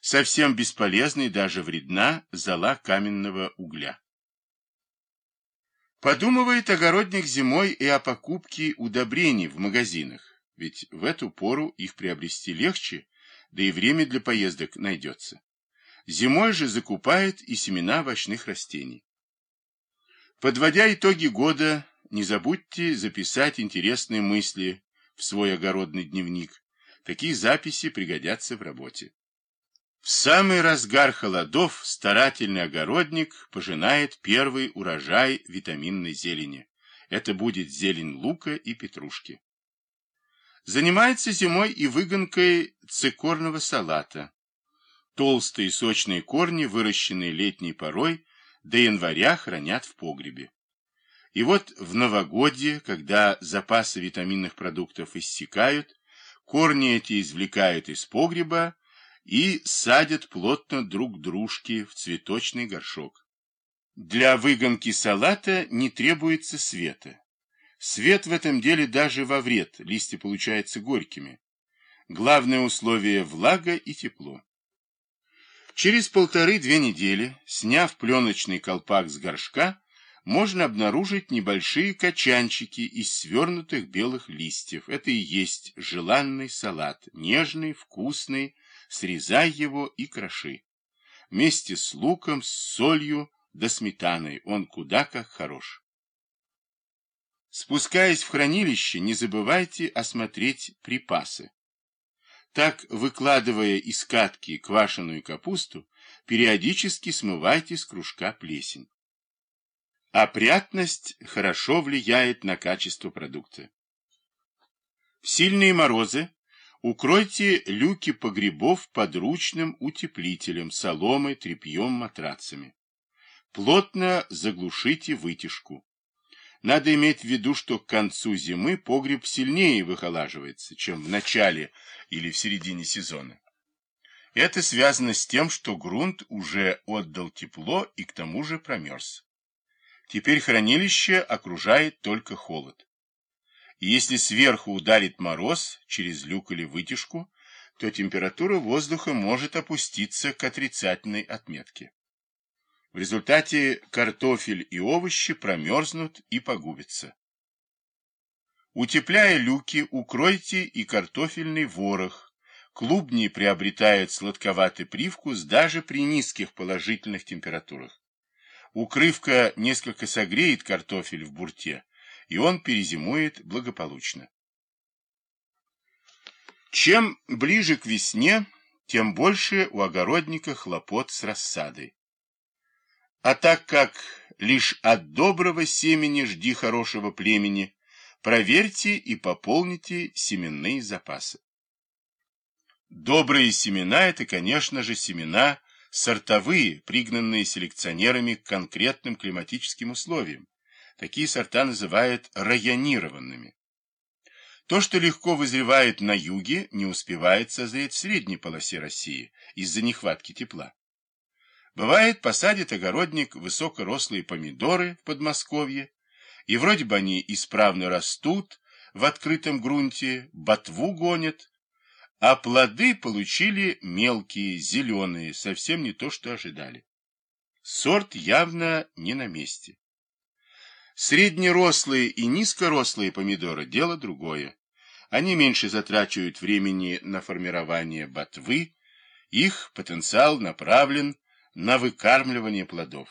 Совсем бесполезна даже вредна зола каменного угля. Подумывает огородник зимой и о покупке удобрений в магазинах, ведь в эту пору их приобрести легче, да и время для поездок найдется. Зимой же закупает и семена овощных растений. Подводя итоги года, не забудьте записать интересные мысли в свой огородный дневник. Такие записи пригодятся в работе. В самый разгар холодов старательный огородник пожинает первый урожай витаминной зелени. Это будет зелень лука и петрушки. Занимается зимой и выгонкой цикорного салата. Толстые сочные корни, выращенные летней порой, до января хранят в погребе. И вот в новогодье, когда запасы витаминных продуктов иссякают, корни эти извлекают из погреба и садят плотно друг к дружке в цветочный горшок. Для выгонки салата не требуется света. Свет в этом деле даже во вред, листья получаются горькими. Главное условие – влага и тепло. Через полторы-две недели, сняв пленочный колпак с горшка, можно обнаружить небольшие качанчики из свернутых белых листьев. Это и есть желанный салат, нежный, вкусный, срезай его и кроши. Вместе с луком, с солью да сметаной он куда как хорош. Спускаясь в хранилище, не забывайте осмотреть припасы. Так, выкладывая из катки квашеную капусту, периодически смывайте с кружка плесень. Опрятность хорошо влияет на качество продукта. В сильные морозы укройте люки погребов подручным утеплителем, соломой, тряпьем, матрацами. Плотно заглушите вытяжку. Надо иметь в виду, что к концу зимы погреб сильнее выхолаживается, чем в начале или в середине сезона. Это связано с тем, что грунт уже отдал тепло и к тому же промерз. Теперь хранилище окружает только холод. Если сверху ударит мороз через люк или вытяжку, то температура воздуха может опуститься к отрицательной отметке. В результате картофель и овощи промерзнут и погубятся. Утепляя люки, укройте и картофельный ворох. Клубни приобретают сладковатый привкус даже при низких положительных температурах. Укрывка несколько согреет картофель в бурте, и он перезимует благополучно. Чем ближе к весне, тем больше у огородника хлопот с рассадой. А так как лишь от доброго семени жди хорошего племени, проверьте и пополните семенные запасы. Добрые семена – это, конечно же, семена сортовые, пригнанные селекционерами к конкретным климатическим условиям. Такие сорта называют районированными. То, что легко вызревает на юге, не успевает созреть в средней полосе России из-за нехватки тепла. Бывает, посадит огородник высокорослые помидоры в Подмосковье, и вроде бы они исправно растут в открытом грунте, ботву гонят, а плоды получили мелкие, зеленые, совсем не то, что ожидали. Сорт явно не на месте. Среднерослые и низкорослые помидоры – дело другое. Они меньше затрачивают времени на формирование ботвы, их потенциал направлен на выкармливание плодов.